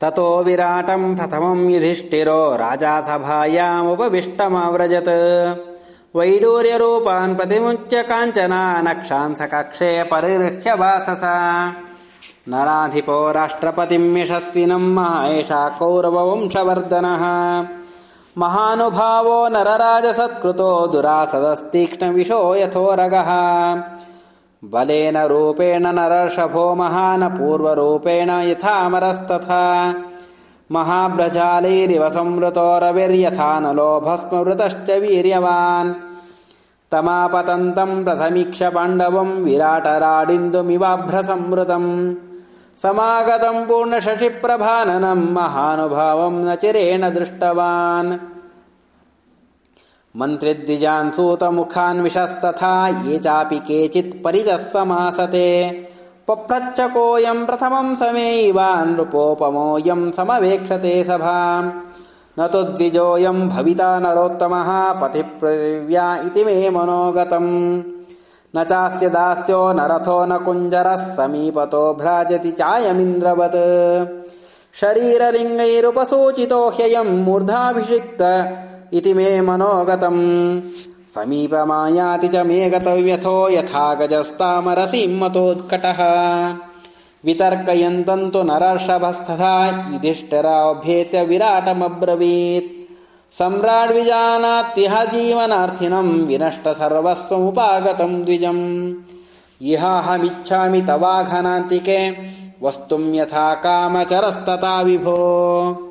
ततो विराटम् प्रथमम् युधिष्ठिरो राजा सभायामुपविष्टमव्रजत् वैडूर्यरूपान् प्रतिमुच्य काञ्चना नक्षांसकक्षे परिगृह्य वाससा। नराधिपो राष्ट्रपतिम् यशस्विनम् एषा कौरववंशवर्धनः। महानुभावो नरराजसत्कृतो दुरासदस्तीक्ष्णविशो यथोरगः बलेन रूपेण नरर्षभो महान पूर्वरूपेण यथामरस्तथा। महाभ्रजालैरिव संवृतो रविर्यथा नलो भस्मवृतश्च वीर्यवान्। तमापतन्तम् प्रसमीक्ष पाण्डवम् विराटराडिन्दुमिवाभ्रसंवृतम् समागतम् पूर्णशशिप्रभाननम् महानुभावम् न चिरेण दृष्टवान् मन्त्रिद्विजान् सूतमुखान् विशस्तथा ये चापि केचित् परितः समासते। पप्रच्छकोऽयम् प्रथमम् समेयिवान् नृपोपमोऽयम् समवेक्षते सभाम् न तु द्विजोऽयम् भविता नरोत्तमः पतिप्रव्या इति मे मनोगतम्। न चास्य दास्यो न रथो न कुञ्जरः समीपतो भ्राजति चायमिन्द्रवत्। शरीरलिङ्गैरुपसूचितो ह्ययम् मूर्धाभिषिक्त इति मे मनोगतम्। समीपमायाति च मे गतव्यथो यथा गजस्तामरसिम् मतोत्कटः वितर्कयन्तम् तु नरर्षभस्तथा युधिष्ठिराभ्येत्य विराटमब्रवीत्। सम्राड्विजानात्यह जीवनार्थिनम् विनष्ट सर्वस्वमुपागतम् द्विजम्। इहाहमिच्छामि तवाघनान्तिके वस्तुम् यथा कामचरस्तथा विभो